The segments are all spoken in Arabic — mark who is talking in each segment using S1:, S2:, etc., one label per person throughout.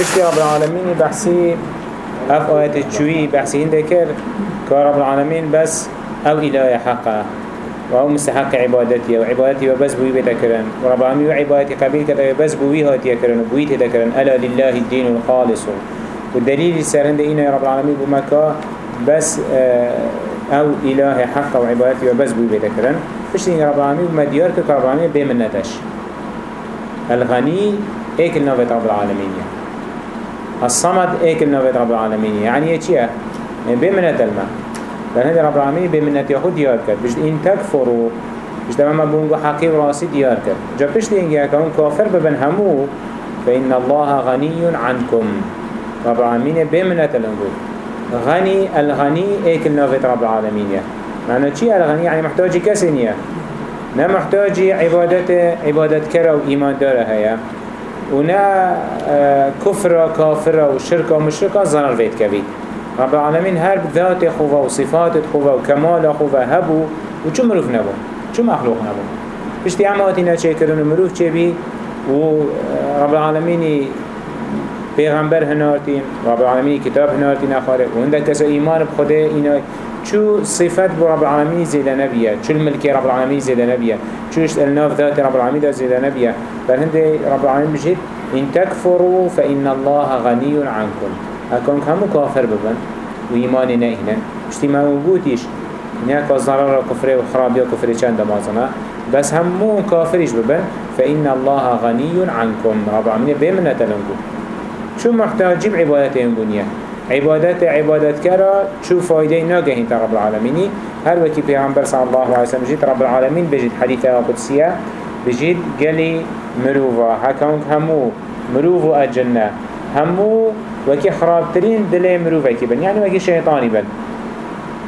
S1: تشتی رب العالمین بحثی اف آیت چوی بحثی هنده کر که رب العالمین بس او اله حقه وهو مستحق عبادتي وعبادتي وبس بوي بتكرن ورب عمي وعبادتي قبيل كده وبس بوي هاتي يكرن وبوي تذكرن ألا لله الدين الخالص والدليل السرند إنا رب العالمين بمكا بس اه، أو إله حق وعبادتي وبس بوي بتكرن فشتين رب العالمين بما ديارك رب العالمين بمنتش الغني إيك النوبة رب العالمين يعني. الصمد ايك النويد رب العالمين يعني ايه, إيه بمنة الماء لأن هذا رب العالمين بمنة يخود ديار كد بجد إن تكفروا بجد ما بونجو حقي وراسي ديار كد جا بجد إن يكون كافر ببن همو فإن الله غني عنكم رب العالمين بمنة الأنجو غني الغني ايك النوفيت رب العالمين معنى چي الغني يعني محتاج كسن نا محتاج عبادت عبادت كرا وإيمان داره هيا ونا كفر كافر مشرك و ظنر که كبيت رب العالمين هر ذات صفات خوفه و كمال خوفه هبو و چو مروف نبو چو مخلوق نبو بشتي نچه چه و مروف چه بي و رب العالمين پیغمبر هنارتین رب العالمين كتاب هنارتی اخاره و هنده کسا ایمان بخده اینا شو صفات رب العالمين زيدا نبيا شو الملك رب العالمين زيدا نبيا شوش الناف ذات رب العالمين زيدا نبيا بل رب العالمين بجد إن تكفروا فإن الله غني عنكم هكونك هم كافر ببن وإيمان نائنا اجتماع وجوديش هناك ضرر وكفر وخراب وكفر چند مازنا بس همون كافرش ببن فإن الله غني عنكم رب العالمين بمنة لنكم شو محتاجين عبادتهم بنيه عبادت عبادت کرا چو فایده ناگهین تا رب العالمینی هر وکی پیغمبر صلی الله عليه وسلم جید رب العالمین بجید حدیث قدسیه بجید گلی مروفا حکم همو مروف و الجنه همو وکی خرابترین دل مروف وکی بن یعنی وکی شیطانی بن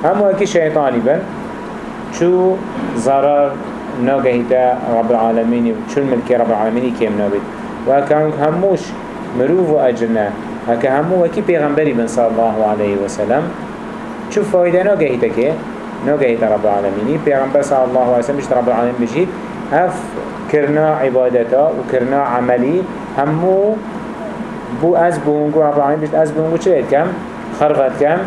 S1: همو وکی شیطانی بن چو ضرر ناگهی تا رب العالمینی چون ملکی رب العالمینی کم نابید و هموش مروف و الجنه هكا همو وكي پیغمبری من صلى الله عليه وسلم شو فايدة كي تكي ناقهي رب العالميني پیغمبر صلى الله عليه وسلم مش رب العالمين بجيب هف كرنا عبادتا وكرنا عملي همو بو از بونگو رب العالمين بجيت از بونگو چه كم خرغت كم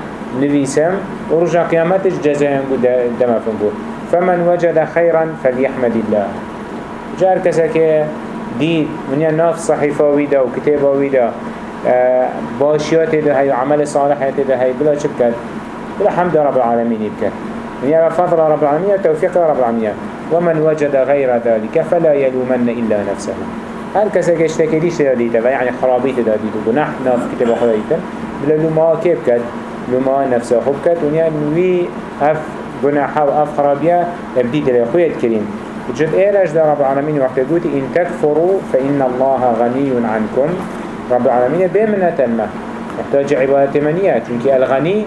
S1: نویسم و رجا قیامتش جزاهم بو دمفن بو فمن وجد خيرا فليحمد الله جار کسا که دید منیا ناف صحیفه ویده و کتابه ویده باشیات ده هی عمل صالح ده هی بلا چه بکرد بلا حمد رب العالمین بکرد يعني فضل رب العالمين توفيق رب العالمين ومن وجد غير ذلك فلا يلومن إلا نفسه هر کسی که اشتکریش دادیده و یعنی خرابیت دادیده گناه ناف کتب خداییده بلا لوما که بکد لوما نفسه خوب کد و یعنی اف گناه و اف خرابیه ابدی دلی خوید کرین جد ایرش در رب العالمین وقت گوتی إن تكفروا فإن الله غنی عنكم رب العالمين بمن تنمى محتاج عبادة منية چونك الغني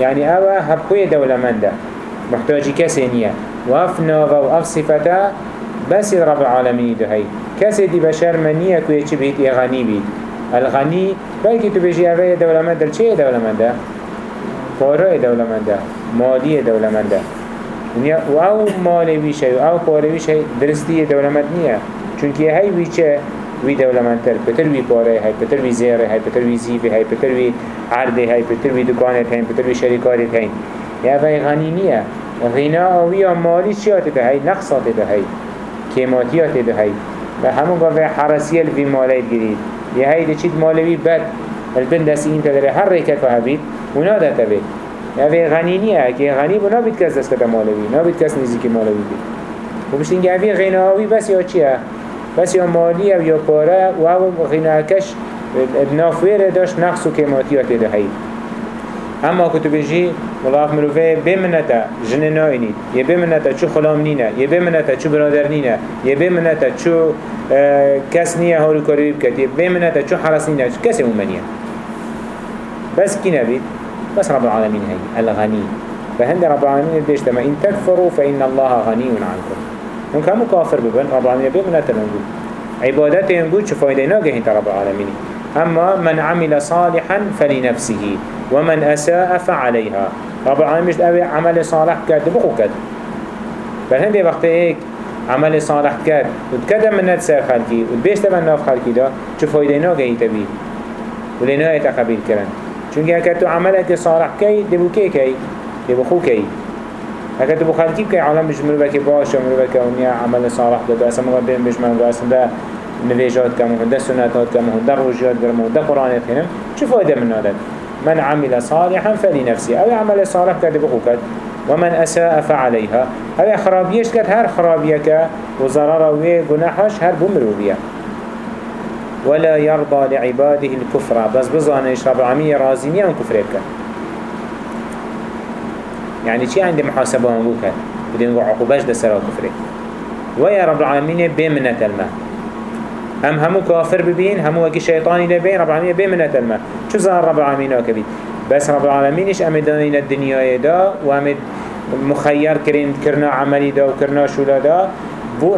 S1: يعني أوا هبكوية دولة مندة محتاج كسينية وأف نوفا وأف صفتا بس رب العالمين دهي كسي دي بشر منية كوية چه إغاني بيت الغني بلكي تو بيجي أوا دولة مندة چه دولة مندة؟ قارة دولة مندة مالية دولة مندة و يعني او مال ویشه و او پاره ویشه درستی دولمت نیه چونکه هی ویچه وی دولمنتر پتر وی پاره های پتر وی زیره های پتر وی زیفه های پتر وی عرده های پتر وی دکانت های پتر وی شرکارت های یه اوی غنی نیه غنا آوی مالی چیات به های نقصات به های کماتیات به های و همون گفت حرسی الوی مالیت گرید یه های ده چید مالوی بد البند دستی این تدره هر ریکه که هبید اونا ده تبه اوی غنی نیه که غنی بنا بید کس دست مالوی نا بید کس نیزی که مالوی بید و بشتین که اوی بس یا چیه بس یا مالی او یا پاره و هم غناکش نافویر داشت نقص و کماتی ها تیده هایی اما کتو بجی ملاف مروفه بمنتا جن ناینید یه بمنتا چو خلام نینه یه بمنتا چو برادر نینه یه بمنتا چو اه، کس نیه هارو کاری بکد یه بمنتا چو حرس نینه کسی مومنیه بس کی نبید بس رب العالمین هی الغنی به هند رب العالمین دشت دشتما ان تکفروا فإن الله غنی عنكم اون كامو كافر ببن رب العالمين ببن اتنبو عبادتهم بو چه فایده فايده ناگهين رب العالمين أما من عمل صالحا فلنفسه ومن أساء فعليها رب العالمين مش عمل صالح کرد بخو كاد بل هندي وقت ایک عمل صالح کرد و وتكاد من نتسا و وتبيش تبن ناف خلقي دا چه فایده نگه این تبی و ولنها يتقبل كرن چونك هكتو عملك صالح كي دبو کی كي دبو خو کی اگر تو بخلتی که عالم بجمر و که باش و مروه که اونیا عمل صالح داده است مگه بیم بجمر و اصلا ده نویجات کم هون ده سنتات کم هون ده روزیات گرم هون ده قرآن کنم چه فایده من آدم من عمل هم فلی نفسی اول عمل صالح کرده بخو کرد من أساء فعليها اول خرابیش کرد هر خرابی که خرابيك وزرار وي گناهش هر بیه ولا يرضى لعباده الكفر بس بزانه رب العالمين راضي عن كفرك يعني چی عندي محاسبه هنگو کرد بدین گو عقوبش ده سرا كفره ويا یا رب العالمین بمنت المه هم همو کافر هم همو اگه شیطانی لبین رب بين بمنت المه چو ظهر رب العالمين وكبي بس رب العالمين العالمینش امدانین الدنيا دا وامد مخير كرين كرنا کرنا دا وكرنا شو شولا دا بو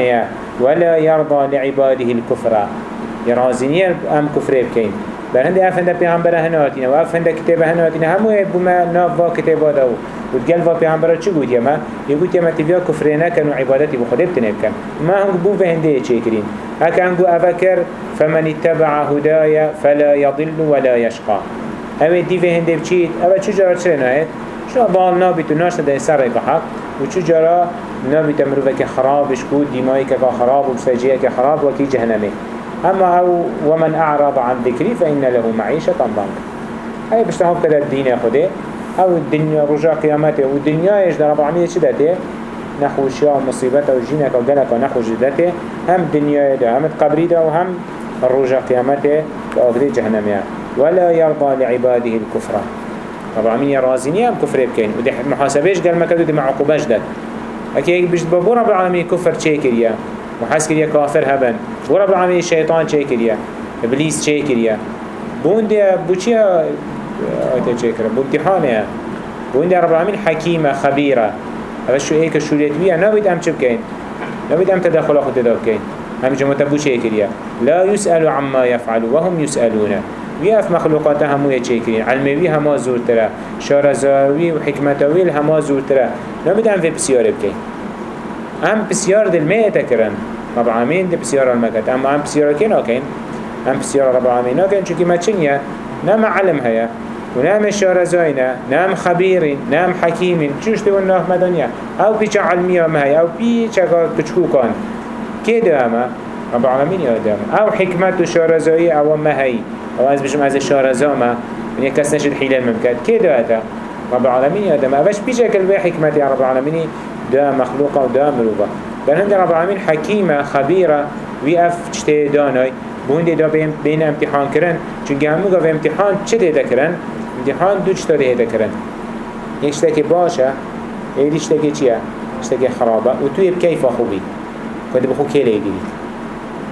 S1: يا ولا يرضى لعباده الكفره يرازيني ام كفر بكين بر افند پیامبر هنواتینه و افند کتاب هنواتینه همه بوما ناف و کتاب داو و دگل و پیامبر چی گویی ما یکویی ما تیا کفر نکن و عبادتی به خدا بتنه کن ما هنگ بو به هنده چی کردیم هک گو افکر فمن اتبع هدايا فلا يضل ولا يشقى اوه دی به هنده بچید اوه چجورا چه نهید شو بال نابی تو ناشت ده سر بحق و چجورا نابی مروفه که خرابش کود دیماي که خراب و سجیه که خراب و کی جهنمی أما هو ومن أعرض عن ذكري فإن له معيشة ضنكا أي بشتهم كده الدين يا خدي أو الدنيا رجاء قيامته والدنيا إيش رب العالمين شدته نخوشيا ومصيبته وجينك وقلك ونخوش جدته هم الدنيا ده هم قبري ده وهم الرجاء قيامته وأغري يا ولا يرضى لعباده الكفرة رب العالمين رازيني هم كفر بكين ودي محاسبيش قال ما كده دي معقوباش ده أكيد بيش بابو رب العالمين كفر تشيكر يا محس كريا كافر هبن بو رب العالمين الشيطان چه كريا إبليس چه كريا بون دي بو چه آيتا چه كريا بو امتحانه بون دي رب العالمين حكيمة خبيرة هذا شو ايك شوريت بيه ناويد ام چه بكين ناويد ام تدخل اخو تدار بكين هم جمعت بو چه كريا لا يسأل عما يفعل وهم وی اف مخلوقات همو يشيكرين علموي هما زورتره شارزاروی و حکمتاوی هما زورتره نبدأ وی بسیاره بكين ام بسيار دل ما يتكرن رب العالمين دي بسيار المكت اما ام بسيار كين اكين ام بسيار رب العالمين اكين چونكي ما چنيا نام علم هيا ونام شارزاينا نام خبير نام حكيم چوش دي ونناف مدنيا او بيچا علمية ما هيا او بيچا كتشكوكان كي دواما رب العالمين يا دواما او حكمت وشارزاي او ما هي او از بشم از شارزاما من يعني نشد الحيلة ممكن كي دواتا رب العالمين يا دواما اوش بيچا كلبي حكمت يا رب العالمين دا مخلوقه و دا مروفه بل هند رب العالمين حكيمة خبيرة وي اف چته داناي بوند دا بين امتحان کرن چونکه همو گاو امتحان چه دیده کرن؟ امتحان دو چتا دیده کرن یک چتا که باشه یک چتا که چیه؟ چتا که خرابه و توی بکیفا خوبی کده بخو که لیگیری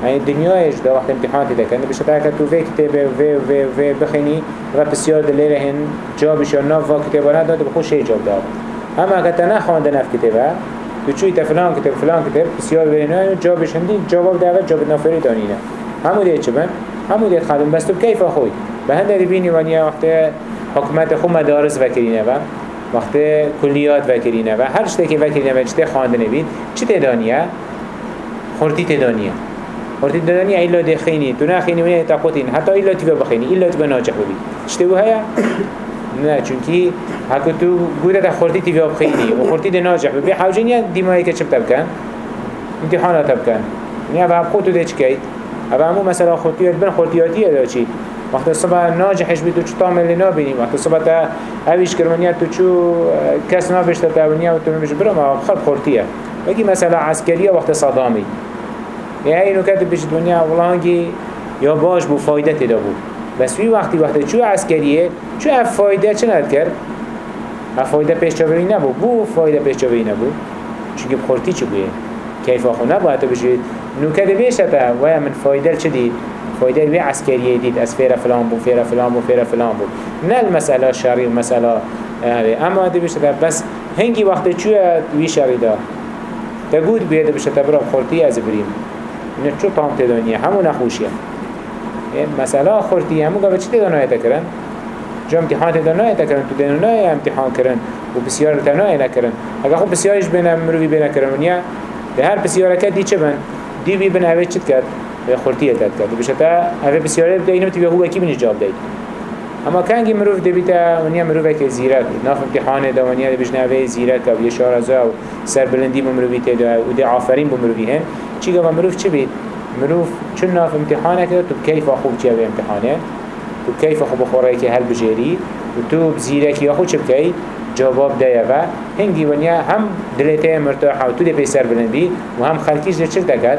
S1: يعني الدنيا إيش ده واحد امتحان تدك أنا بشتاع كتو في كتاب في في في بخني ربسيار دليرهن جابش يا نافا كتابنا ده بخوش إيه جاب ده اما اگه تنها خوانده نف کتبه تو چوی تفلان کتب فلان کتب بسیار برینو اینو جا بشندی جواب داده، جواب نافری دانینه همو دید چه بند؟ همو دید کیف خوی به بینی وانی، وقت حکمت خود مدارس وکرینه و وقت کلیات وکرینه و هر شده که وکرینه و چطه خوانده نبین چی تدانیه؟ خورتی تدانیه خورتی تدانیه ایلا دخینی تو نخینی تا تقوتین حتی ایلا تیبه بخینی ایلا تیبه ناجح ببین چطه بو هیا؟ نه چونکی هکو تو گوره ده خورتی تیوی آب خیلی و خورتی ده ناجح ببی حوجین یا دیمایی که چه بکن امتحانات بکن نه و خود تو ده چکی اما همو مثلا خورتیات بن خورتیاتی ادا چی وقت صبح ناجحش بی تو چو تامل نابینی وقت صبح تا اویش کرمانیت تو چو اه، کس نابشت تا ونیا و تو نمیش برم خب خورتیه وکی مثلا عسکریه وقت صدامی یعنی اینو کتب بشت ونیا والله یا باش بو فایده تدا بود بس وی وقتی وقتی چو عسکریه چو اف فایده چه ند کرد؟ اف فایده پیشتاوی نبود بو فایده پیشتاوی نبود چونکه بخورتی چی بویه؟ کیف آخو نبود حتی بشوید نوکه ده بیشه تا من فایده چه دید؟ فایده وی عسکریه دید از فیره فلان بو فیره فلان بو فیره فلان بو نه المسئله شریر مسئله آره. اما ده بیشه بس هنگی وقتی چو وی شریده تا گود بیده بشه تا برا بخورتی از بریم نه چو تام تدانیه همون نخوشیه مثلا خورتی همو گاوه چی دیدانو آیتا کرن؟ جا امتحان دیدانو آیتا کرن تو دیدانو آیتا امتحان کرن و بسیار تنا آیتا کرن اگر خب بسیارش بینم مروی بینه کرن ونیا به هر بسیار که دی چه بن؟ دی بی بین اوه چید کرد؟ خورتی ایتت کرد بشه تا اوه بسیار بده اینو تیوه هو اکی بینی جواب دید اما کنگی مروف دی بیتا ونیا مروف اکی زیرک ناف امتحان دا ونیا دی بجن اوه زیرک و یه شارزا و سر بلندی بمروی تیدا و دی عافرین مروفی هن چی گوه مروف چی بید؟ مروف چون ناف امتحانه که تو کیف أخوب تيا به امتحانه تو کیف أخوب أخوري که هل بجيري وتو بزيرك يا أخو بکی جواب دايا و هنگی ونیا هم دلیته مرتاحه و تو ده پیسر بلندی و هم خلکیش ده چل دکت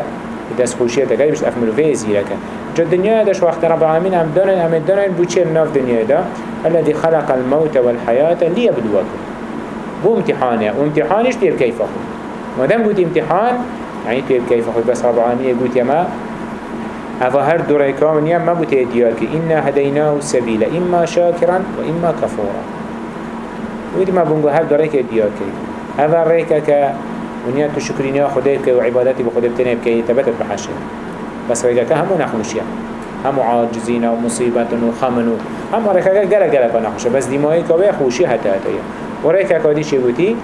S1: دست خوشیه دکت بشت اف مروفه زیره که جا دنیا داشت وقت رب العالمین هم دانن همه دانن بو چه ناف دنیا دا الَّذِي خلق الموت والحیات لیه بدوا کن بو امتحانه و امتحانش دیر کیف آخو مادم بود امتحان يعني پی بکی فخوی بس رب العالمین گوت یما اوه هر دوره کامن یم إنا دیار که اینا هدیناه سبیل اما شاكرا و كفورا کفورا وید ما بونگو هر دوره که دیار که اوه ریکه که ونیا تو شکرینی خدای بکی و عبادتی بخدای بتنی بکی تبتت بحشه بس ریکه که همو نخموشیم هم عاجزين ومصيبة وخمن هم ركاكا قلق قلق نحوشه بس دمائي كوي خوشي حتى هتايا ورأيكا كوديش يبوتي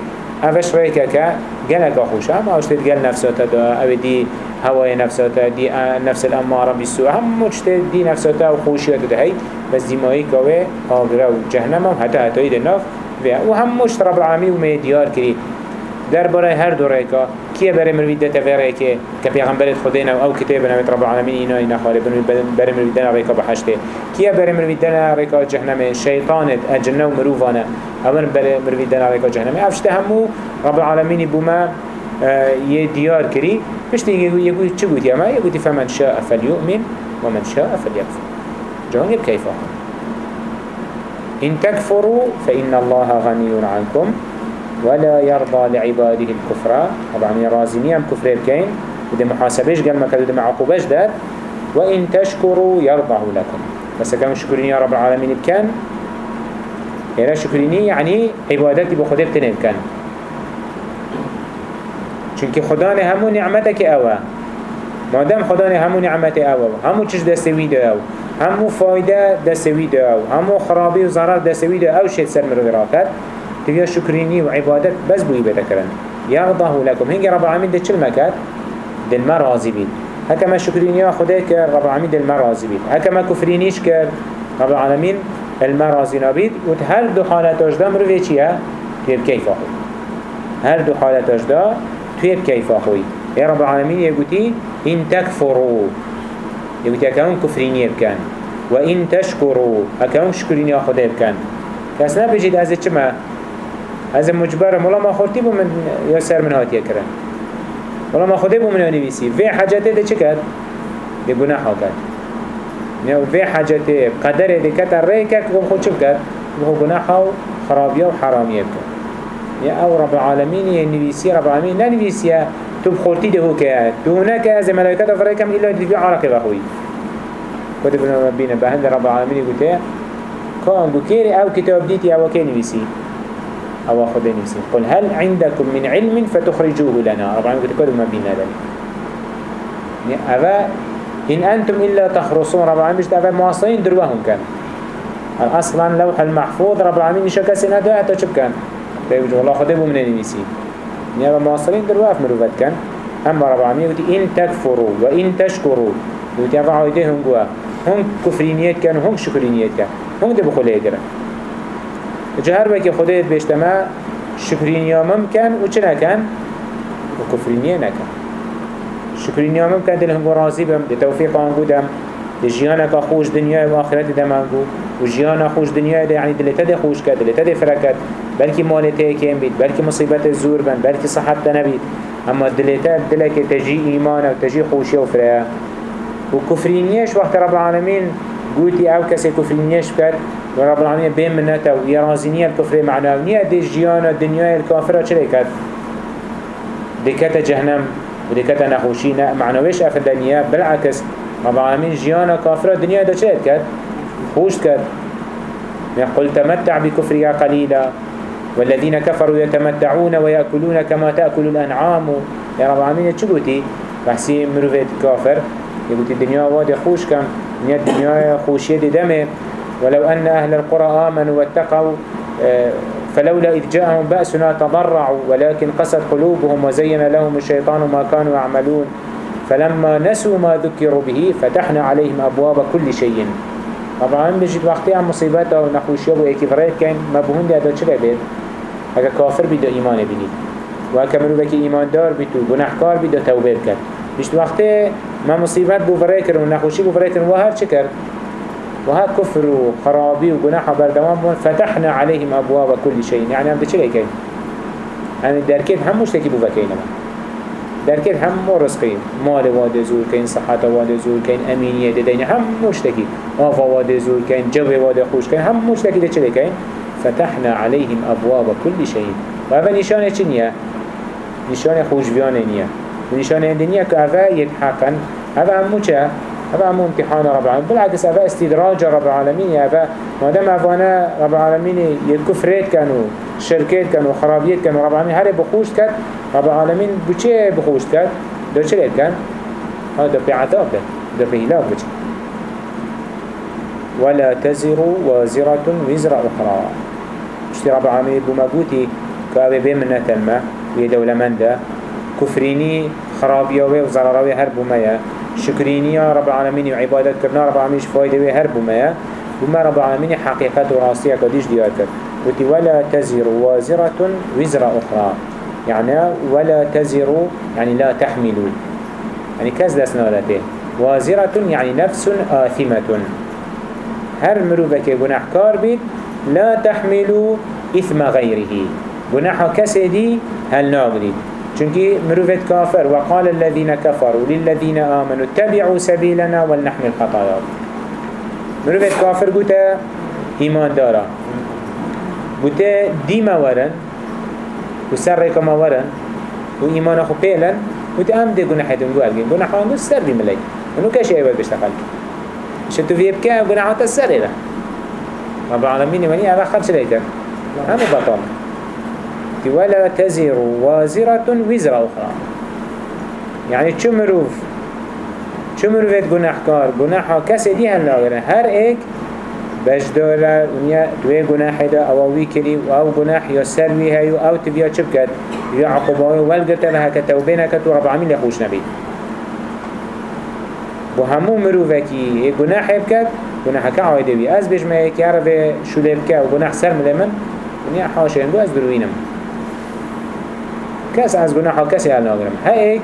S1: اوش رای که که گلک خوشه هم اوش تید گل نفساته دا او دی هوای نفساته دی نفس الاماره بیسو هم مچ تید دی نفساته و خوشیاته ده هی بس دیمایی کاوه آگره و جهنم هم حتی حتی ده نف و هم مچ رب العالمین و می دیار کری در برای هر دوره که كيه بره مروید ده تفره که که پیغمبرت خودین او او کتاب نوید رب العالمین اینا اینا خواهد بره مروید ده ریکا بحشته کیه بره مروید ده ریکا جهنمه شیطانت اجنه و مروفانه اون بره مروید ده ریکا جهنمه افشته همو رب العالمینی بوما اه، یه دیار کری پشتی یه گوی چه گویی اما یه گویی فمن شاء فلیؤمن و من شاء فلیکفر جهان گب کیفه إن تكفروا فإن الله غني عنكم ولا يرضى لعباده الكفرة طبعا رازيني هم كفر الكين وده محاسبش قال مكاد وده معقوبش ده وإن تشكروا يرضه لكم بس كانوا شكرين يا رب العالمين بكان إلا شكريني يعني عبادتي بخده بتنه بكان چونك خدا همو نعمتك أوا ما دام خدا همو نعمت أوا همو چش دستوي ده او همو فايدة دستوي ده او همو خرابي وزرار دستوي ده أو شد سر مرد تبيا شكريني وعبادت بس بوي بتكرن يغضه لكم هنجي رب العالمين ده كل مكات دل ما راضي بيت ما شكريني خداي كر رب العالمين دل ما راضي بيت ما كفرينيش كر رب العالمين الما راضي نبيت وتهل دو حالتاش ده مروي چيه تيب كيف اخوي هل دو حالتاش دا تيب كيف اخوي يا رب العالمین یکوتی ان تکفرو یکوتی اکرون کفرینی بکن و این تشکرو شكريني شکرینی آخوده بکن کس نبجید چما از مجبرم ولی ما خورتی بو من یا سر من هاتیه کرن ولی ما خوده بو من یا نویسی وی حجته ده چه کرد؟ ده گناه ها کرد یا وی حجته قدره ده کتر ره کرد بو خود چه کرد؟ بو گناه ها و خرابیه و حرامیه کرد یا او رب العالمین یا نویسی رب العالمین نه نویسیه تو بخورتی ده که تو هناك از ملائکت افره کم ایلا دیوی عرقی بخوی کتب نمبینه به هند رب العالمین گوته که انگو او کتاب دیتی او که نویسی أو خد نفسي قل هل عندكم من علم فتخرجوه لنا رب العالمين كتكود ما بينا لنا أفا إن أنتم إلا تخرصون رب العالمين مش أفا مواصلين دروهم كان أصلا لوح المحفوظ رب العالمين إن شكاسي نادو أعطى شب كان بيوجه الله خده بمنا نميسي نيابا دروه في مروفات كان أما رب العالمين يقول إن تكفروا وإن تشكروا يقول أفا عايدهم جوا هم كفرينيات كانوا هم شكرينيات كانوا هم دي ليه درن اجا هر وکی خدایت بیشتما شکرینیا ممکن و چه نکن؟ و کفرینیه نکن شکرینیا ممکن دل هنگو راضی بم دی توفیق آنگو دم دی جیانا که خوش دنیا و آخرت دم آنگو و خوش دنیا دی یعنی دلتا دی خوش کد دلتا دی فرکت بلکی مال تیکیم بید بلکی مصیبت زور بند بلکی صحت نبید اما دلتا دلک تجی ایمان و تجی خوشی و فریا و کفرینیش وقت رب العالمین قوتي او كسي كفر نيش بكت ورب العالمين بين منتا ويرازينية الكفر معناونية دي جيانا دنيا الكافرة چلي دكتا جهنم ودكتا نخوشي معناويش افدانية بالعكس رب العالمين جيانا كافرة دنيا دا چلي كت خوش كت قل تمتع بكفرك قليلا والذين كفروا يتمتعون ويأكلون كما تأكل الأنعام يا رب العالمين چه قوتي بحسي مروفيت كافر يقولي الدنيا وادي خوش كم نيت الدنيا خوشية دمه ولو أن أهل القرى آمنوا واتقوا آه، فلولا إذ جاءهم بأسنا تضرعوا ولكن قصد قلوبهم وزين لهم الشيطان ما كانوا يعملون فلما نسوا ما ذكروا به فتحنا عليهم أبواب كل شيء طبعا بجد وقتها مصيبته ونخوشية و كان مبهون دي هذا بید؟ اگه هكا كافر بيدو إيمان بینید وهكا منو مروبه إيمان دار بید و بيدو توبير كان توبه بجد وقتها ما مصيبات بو فريكر کرد و نخوشی بو فريكر کرد و هر چه کرد و هر کفر و خرابی و گناه بردوام بود فتحنا عليهم ابواب كل شيء يعني هم چه کردن يعني درکت هم مشتکی بو وکینه درکت هم رزقی مال واده زور كين صحة واده زور کین امینیه دین هم مشتکی آفا واده زور كين جو واده خوش كين هم مشتکی ده چه کردن فتحنا عليهم ابواب كل شيء و اول نشانه چی نیه نشانه بيانة نیه نشان الدنيا یک حقا هذا همو چه؟ هذا همو امتحان رب العالمين بالعكس اوه استدراج رب العالمين رب العالمین یک کفریت رب العالمين شرکیت كانوا شركات كانوا کن كانوا رب العالمین هره بخوش كات رب العالمين بچه بخوش كات دو چلت كان هذا بعتاب ده پی هلاب بچه ولا تزر وازرة وزر أخرى اشترى بعامل بمبوتي كأبي بمنة تمه ويدولمن ده كفريني خرابيوه وزراروه هر بوميا شكريني يا رب العالمين وعبادت كرنا رب العالمين شفايده وهر بوميا بما رب العالمين حقيقة وراسية قديش دياتر وتي ولا تزر وازرة وزر أخرى يعني ولا تزر يعني لا تحمل يعني كاز دسنا لته وازرة يعني نفس آثمة هر مروبك جناحكار كاربيد لا تحمل إثم غيره جناح كسدي هل ناغريد چونكي مروفت و قال الذين كفروا للذين آمنوا اتبعوا سبيلنا ولنحمل الخطايا مروفت کافر قوتا ایمان دارا قوتا دیما ورن و سر وسرقما ورن و وإيمان أخو بيلن قوتا أم دي قناح دون قوال قوال قناح عنده السر دي ملاي ونو كاش أيوال بيشتغل شتو في بكا قناح عنده السر إلا رب العالمين وني أما خرش ليتن همه بطال ولا تزر وازرة وزر أخرى يعني چه مروف چه مروفت گناهکار گناها کسی دی هن لاغره هر ايك بجدولة ونيا دوی گناهی دا او اوی او گناه یا سروی او تبيا چه بکد یا عقوبه ولگتن هکا توبین هکا تو رب عمیل خوش نبید و همو مروفکی گناهی بکد گناه هکا عایده بی از بجمه که عرب شده و گناه سر ملمن ونيا حاشا هندو از دروینم کس از گناه کسی هل ناگرم هیک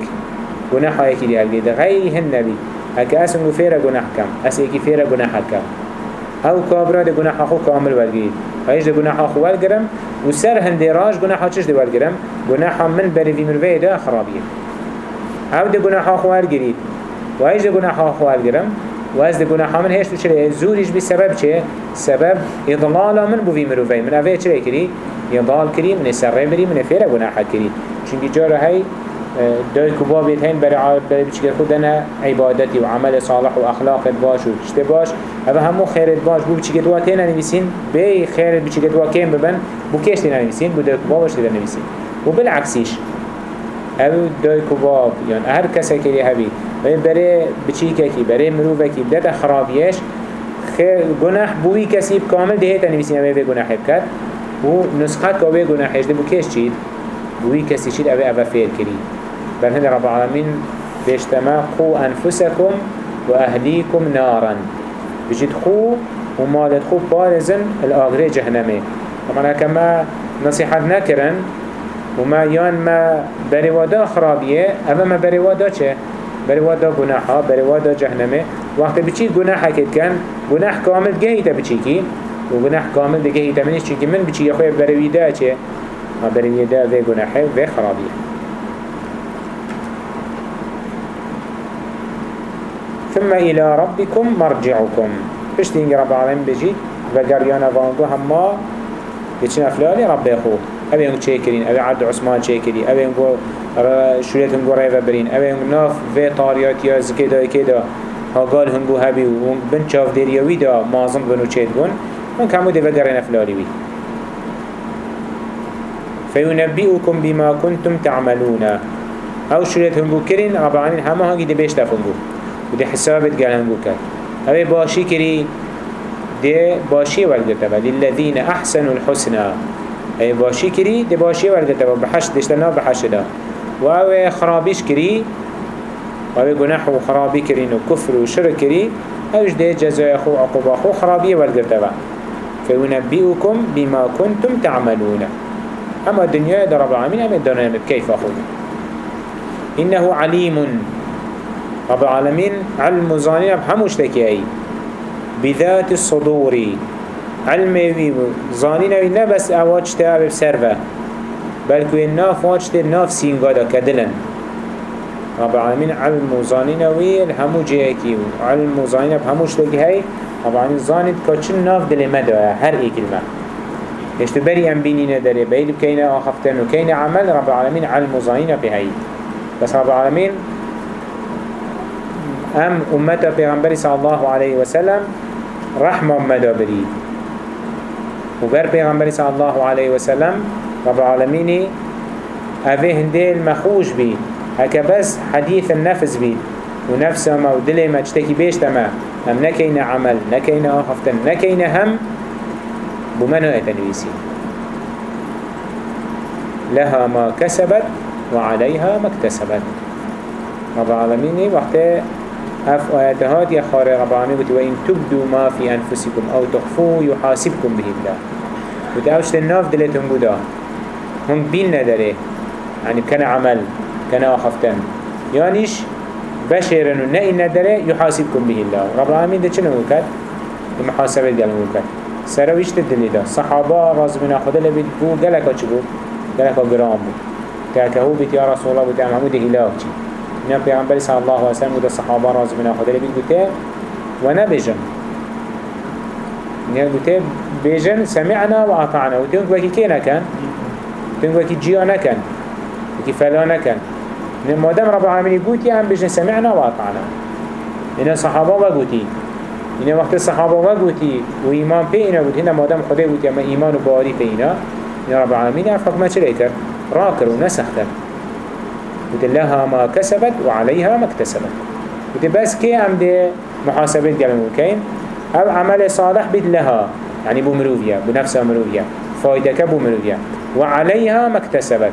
S1: گناه هایی که دیال گیده غیری هن نبی هکه اسم گو فیره گناه کم اس ایکی فیره گناه کم او کابرا ده گناه خو کامل ورگید هیچ ده گناه خو ولگرم و سر هنده راش گناه چش ده ولگرم گناه من بریوی مروی ده خرابیه او ده گناه خو ورگرید و هیچ ده گناه خو ورگرم و از ده گناه من هیچ چره زوریش بی سبب چه؟ سبب اضلال من بوی مروی من اوه چره کری؟ یضال کری من سر بری من فیر گناه کری چونکی رو هی دای کبابیت بید هین برای عالب برای بچگر خودنه عبادتی و عمل صالح و اخلاق باش و چشته باش اما همو خیرت باش بو بچگر دوا تینا نویسین بی خیرت بچگر دوا کم ببن بو کش تینا نویسین بو دای کوبا باش تینا نویسین و بالعکسیش او دای کوباب یعنی هر کسی که هبی برای بچیکه کی برای مروفه کی داده خرابیش گناه بوی کسی کامل دهیت نویسین همه به گناه کرد. و نسخه که به ده بو کش چید دوی کسی شید اوه اوه فیر کری بل هند رب العالمین بشتما قو انفسکم و اهلیکم نارا بجید خو و مالت خو بارزن الاغره جهنمه طبعا اکما نصیحت نکرن وما يان ما بريوادا خرابيه اما ما بريوادا چه بريوادا گناحا بريوادا جهنمه وقت بچی گناح حکت کن گناح کامل گهیتا بچی کی و گناح کامل ده گهیتا منش من بچی خوی بريوادا چه ما برني ده في جناحه في خرابيه ثم إلى ربكم مرجعكم بشتين رب العالمين بجي وقريانا فانقو هما بيتشنا فلالي رب يخو أبي ينقو تشيكرين أبي عبد عثمان تشيكري أبي ينقو شوليت هنقو ريفا برين أبي ينقو ناف في طاريات يا زكيدا كدا هقال هنقو هبي ونقو بنشاف ديريوي دا مازم بنو تشيت بون ونقو همو دي وقرينا فلالي فينبئكم بما كنتم تعملون او شريت هنگو كرين عبعانين همه هنگي دي بيشتف هنگو دي حسابت قال هنگو كر او باشي كري دي باشي ورگتبه للذين احسنوا الحسنى اي باشي كري دي باشي ورگتبه بحش دشتنا بحش دا و او خرابيش كري و او گناح و خرابي كرين و كفر و شرك كري اوش دي جزاء خو عقوبة خو خرابي ورگتبه فينبئكم بما كنتم تعملون اما الدنيا در رب العالمين هم الدنيا بكيف اخذ انه عليم رب العالمين علم زاني هموش تكي بذات الصدور علم زاني نه نبس اواج تاب بل كوين ناف واج تاب ناف سینگادا کدلن رب العالمين علم زاني نوي الهمو جيكي علم زانين بهموش تكي هاي رب العالمين زانين تكتشن ناف دل مدى هر اي كلمه گشتو بری ام بيني ندري بیل بکینه آخفتن و عمل رب العالمين على و بهاي بس رب العالمين ام امت پیغمبری صلى الله عليه وسلم رحمة امدا برید و بر صلى الله عليه وسلم رب العالمين أبي هنده مخوش بي هکه بس حديث النفس بي ونفسه ما و ما چتکی بيش ما هم نكينا عمل نكينا آخفتن نكينا هم بمنو أتنويسي لها ما كسبت وعليها ما اكتسبت رب العالمين وقت اف آياتهات يا خاري رب العالمين قلت وإن تبدو ما في أنفسكم أو تخفوه يحاسبكم به الله قلت اوش تنف دلتهم بدا هم بين نداره يعني كان عمل كان أخفتن يعنيش بشرن نئي نداره يحاسبكم به الله رب العالمين ده چنه وكت المحاسبة دي الموكت سرویشت دنیا دا صحابه آغاز بنا خدا لبید بو گلکا چی بو؟ گلکا گرام بو که که هو بیت یا رسول الله بود ام حمود هلاک چی اینا پیغمبر صلی الله علیه وسلم بود صحابه آغاز بنا خدا لبید بوته و نبیجن اینا بوته بیجن سمعنا و اطعنا و تیونک وکی که نکن؟ تیونک وکی جیا نکن وکی فلا نکن مادام رب العالمين قوتي عم بيجن سمعنا و وأطعنا إن الصحابة قوتي این وقت صحابه و گوتی و ایمان پینا بود هنده مادم خدای بود اما ایمان و باری پینا یا رب العالمین اف حکمه چه لیتر؟ را کر و نسخته بود لها ما کسبت و علیها ما اکتسبت بود بس که هم ده محاسبه دیگه ممکن او عمل صالح بید لها يعني فایده بنفسها بو مروویه و وعليها ما اكتسبت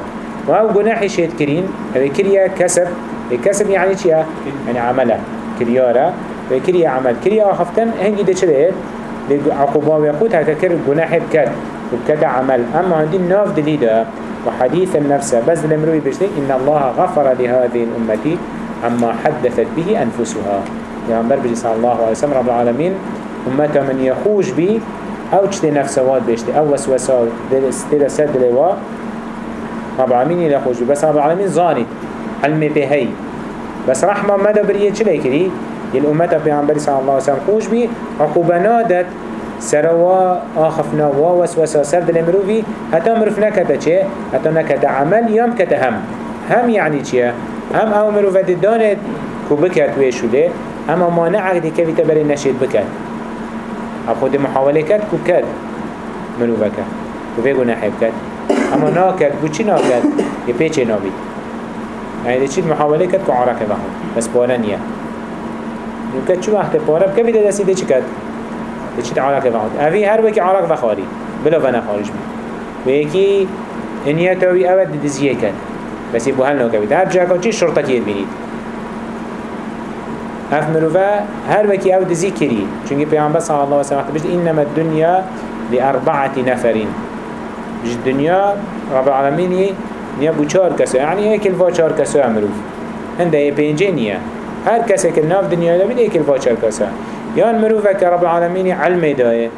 S1: او گناحی شید کرین او کریه كسب الكسب يعني چیه؟ يعني عمله كريارة بكري عمل كري آخفتن هنگی ده چه عقوبة ويقود هكا كر جناح بكر وبكذا عمل أما عندي ناف دليلة وحديث النفس بس المروي بجدي إن الله غفر لهذه الأمة عما حدثت به أنفسها يعني بربج صلى الله عليه وسلم رب العالمين أمة من يخوش به أو تشتي واد بجدي أو وسوسة دل سد لوا رب العالمين يخوش به بس رب العالمين زاني علمي بهي بس رحمة مدى بريه چلي كري یل في عمبر صلى الله عليه وسلم خوش بي عقوبه نادت سروا آخفنا ووسوسا سرد سر دل حتى حتی مروف چه حتى نكتا عمل يوم كتا هم هم يعني چه هم او مروف داند کو بکت وی شده اما مانع دی كوي تبري نشيد بكت بکت اب خود محاوله كت كو كت مروفه کت كو بگو نحب كت اما نا كت بو چه نا كت يبه چه نا بید یعنی چه محاوله كت كو عرقه بخون بس بارنیه نکه چو وقت پاره که بیده دستی ده چی کد؟ ده چی ده تعالق وقت اوی هر وکی عالق وخاری بلا و نخارج بید و یکی انیتاوی اول دزیه کد بسی بو هل که بید هر جاکا چی کید بینید اف مروفه هر وکی او دزی کری چونگی پیامبر صلی الله و سمخت بشت اینما الدنیا لی اربعت نفرین بشت دنیا رب العالمینی نیا بو چار کسو یعنی ایک الفا چار کسو امروف هنده ای پینجه نیا هر کسی که ناف دنیا دا بید ایکل الواچه کسا یان مروفه که رب العالمین علم دایه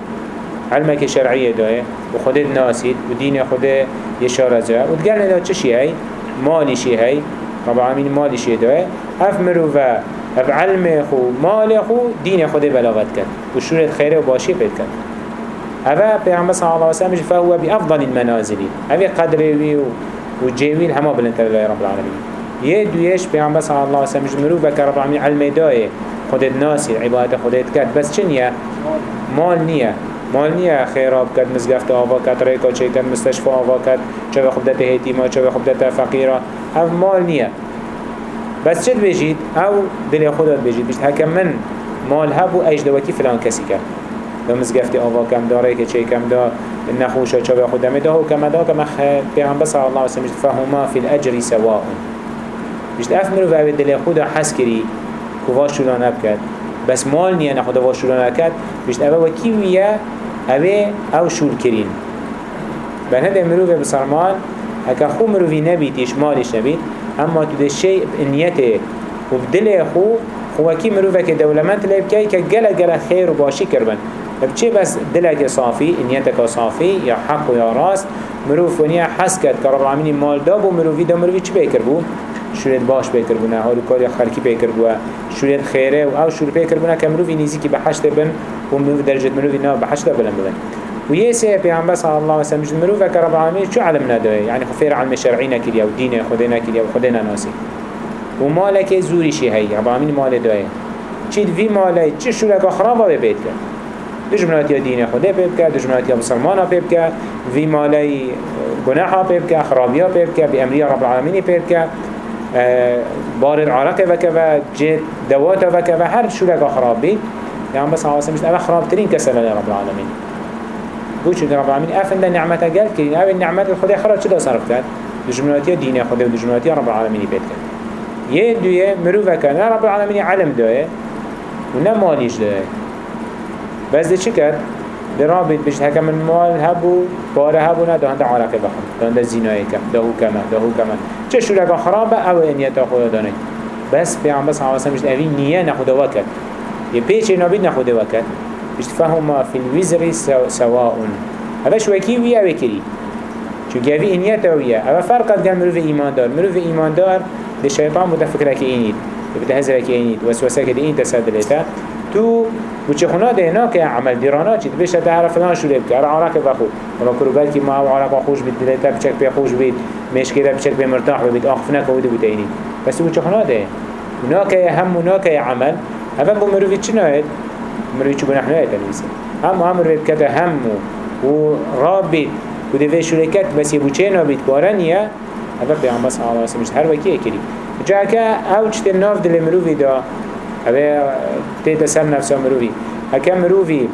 S1: علم که شرعی دایه و خودت ناسید و دین یشار از دایه و دگر ندا چشی هی؟ مالشی هی؟ رب العالمین مالشی دایه اف مروفه اف علم خو مال خو دین خود بلاغت کن و شورت خیره و باشی پید کن هذا بيعمل صلى الله عليه وسلم فهو بأفضل المنازل هذا قدره وجيوين هما بلنتر دایه رب العالمين یه دویش پیامبر صلی الله علیه و سلم جمرو و کرب عمی علم دای خودت ناسی عبادت خودت کرد بس چه نیه مال نیه مال نیه خیراب کرد مزگفت آوا کرد ریکا چه کرد مستشفا آوا کرد چه خود دت هیتیما چه خود دت فقیرا او مال نیه بس چه بجید او دل خودت بجید بجید هکم من مال هبو ایج دوکی فلان کسی کرد و مزگفتی آوا کم داره که چه کم دا نخوشه چه به خودم دا و کم دا کم پیامبر صلی الله و سلم فهما فی الاجر سواء بيشت اف منو به دلی خود حس کری کوچش واش شدان نکرد بس مال نیا نخود واش شدان نکرد بیشت اوه و کی ویه اوه او شول کرین دم رو به بسرمان اکا خو وی نبیتیش مالش نبید اما تو دشی نیت و دلی خو خو کی خواکی و که دولمانت لب کی که گله گله خیر و باشی کردن اب چه بس صافی نیت نيتك صافی یا حق و یا راست مروف و نیا حس كد كرب العالمين مال داب مروفی دا مروفي چه بیکر بود شورید باش پیکر بونه کاری خرکی پیکر بوه شورید خیره و او شور پیکر بونه که مروفی نیزی که به حشت بن و مروف درجه مروفی نه به حشت بلن بلن و یه سه پیامبر صلی الله علیه و سلم مروف که رب العالمین چه علم نداره یعنی خفیر علم شرعی نکریا و دین خود نکریا و خود نناسی و مالک زوری شی هی رب العالمین مال داره چی وی ماله چه شورک خرابه به بیت کرد دشمنات یا دین خود پیب کرد دشمنات یا مسلمان ها کرد وی مالی گناه ها کرد خرابی ها کرد بی امری رب العالمین پیب کرد بار العرق و جد دوات دواتا و هر شلك خراب بي يعني بس حواسه مش اما خراب ترين كسل رب العالمین العالمين بوش رب العالمین أفن نعمة قال كرين أو نعمت خود خراب دا صرف کرد كات دجمناتية دينية خدي ودجمناتية رب العالمين بيت كات يه دوية مروفة نه رب العالمینی علم دایه و نه مالیش دایه بس دي چه درابید بشت هکم من مال هبو پاره هبو نه دهند عرقه بخم دهند زینایی کم دهو کمه دهو کمه چه شورک خرابه او انیتا خدا دانه بس پیام بس حواسه بشت اوی نیه نخدا وکد یه پیچه نابید نخدا وکد بشت فهم فی الوزری سواون اوش وکی وی اوی کری چون گوی انیتا ویه او فرقت گم مروف ایماندار مروف ایماندار ده شیطان بوده فکرک اینید بوده هزرک اینید وسوسه که اینید تصدلیتا تو و چه خونا ده که عمل دیرانا چی بشه ده هر فلان شده بکه هر عراق بخو اما کرو بلکی ما او عراق خوش بید دلیتا بچک پی خوش بید مشکره بچک پی مرتاح بید آخف نکه وده بود اینی بس و چه خونا ده که هم و که عمل هم بو مروی چی ناید؟ مروی چی بنحنو اید الویسه هم هم روی بکته هم و راب بید و دوی شرکت بس یه بوچه نابید بارنیه هفن پیغمبر صلی اللہ علیه وسلم هر وکی اکری جاکه او چتن ناف دل مروفی ده هذا تيتا تسمى نفسه مروفي هكا مروفي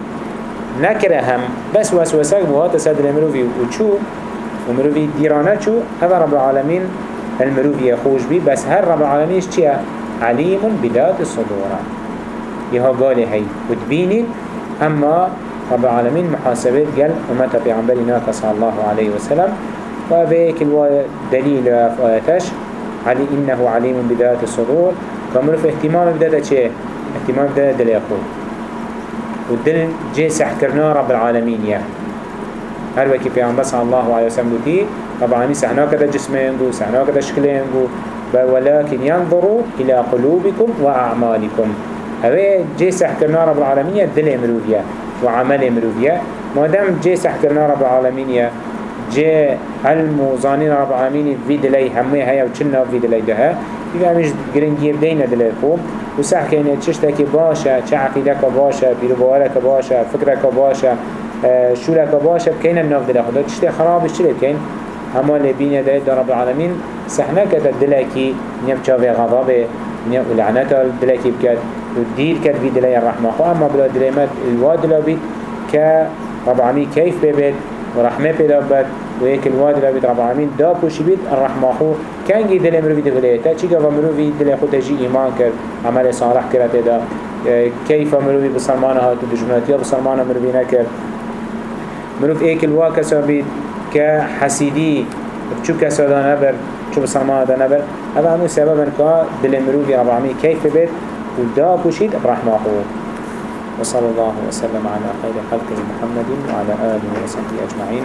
S1: نكره بس وسوسك بوها صدر مروفي وشو ومروفي ديرانه شو هذا رب العالمين المروفي يخوش بي بس هر رب العالمين چيا عليم بذات الصدور يها قال هي وتبيني اما رب العالمين محاسبات قال امتا بيعنبرنا صلى الله عليه وسلم وبيك الدليل في آياتش علي إنه عليم بذات الصدور كمروف اهتمام ده چه؟ اهتمام ده دل يخون والدل جه سحكرنا رب العالمين يا هر وكي في عمبس الله وعلى وسلم دوتي رب العالمين سحنا كده جسمين دو سحنا كده شكلين دو ولكن ينظروا إلى قلوبكم وأعمالكم اوه جه سحكرنا رب العالمين دل امروفيا وعمل امروه ما دام جه سحكرنا رب العالمين يا جه علم وظانين رب العالمين في دلي همي هيا وچنا في دلي دها دیگه همیش گرنگیر دینه دلیر خوب و سح کنه چشتکی باشه چه عقیدک باشه پیروبارک باشه فکرک باشه اه، شولک باشه بکنه ناف دل خدا چشت خرابش چلی بکن اما لبینه دلیر در رب العالمین سحنه کتا دلکی نیم چاوه غضابه نیم لعنتا دلکی بکد و دیر کد بی دلی رحمه خواه اما بلا دلیمت الواد دلا بید که رب العالمین کیف ببید و رحمه پیدا بید ويكل یک الواد ربید رب العالمین دا پوشی بید الرحمه كان جيد دل مروی ده هلیتا چی گفا مروی دل خود تجی ایمان کرد عمل صالح کرد دا کیف مروی بسلمان هاتو يا بسلمان مروی نکرد مروف ایک الوا کسا بید که حسیدی چو کسا دا نبر چو بسلمان دا نبر هذا همون سبب انکا دل مروی رب العالمین كيف بيت ودا دا پوشید الرحمه خو وصلى الله وسلم على خير خلقه محمد وعلى آله وصحبه أجمعين